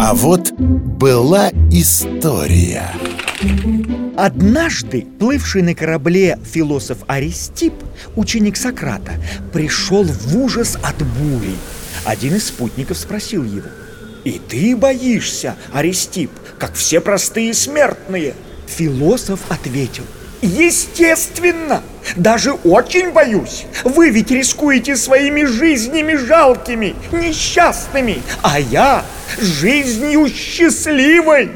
А вот была история Однажды, плывший на корабле философ Аристип, ученик Сократа, пришел в ужас от бури. Один из спутников спросил его, «И ты боишься, Аристип, как все простые смертные?» Философ ответил, Естественно! Даже очень боюсь! Вы ведь рискуете своими жизнями жалкими, несчастными, а я жизнью счастливой!